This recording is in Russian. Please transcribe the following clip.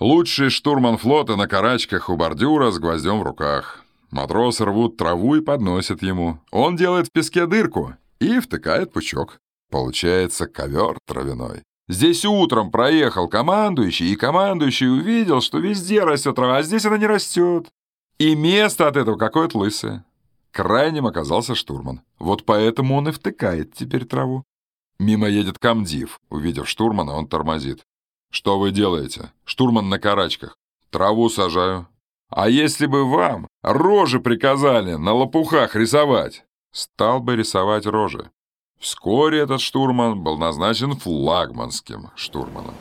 Лучший штурман флота на карачках у бордюра с гвоздем в руках. Матросы рвут траву и подносят ему. Он делает в песке дырку и втыкает пучок. Получается ковер травяной. Здесь утром проехал командующий, и командующий увидел, что везде растет трава, а здесь она не растет. И место от этого какое-то лысое. Крайним оказался штурман. Вот поэтому он и втыкает теперь траву. Мимо едет комдив. Увидев штурмана, он тормозит. «Что вы делаете? Штурман на карачках. Траву сажаю». «А если бы вам рожи приказали на лопухах рисовать?» Стал бы рисовать рожи. Вскоре этот штурман был назначен флагманским штурманом.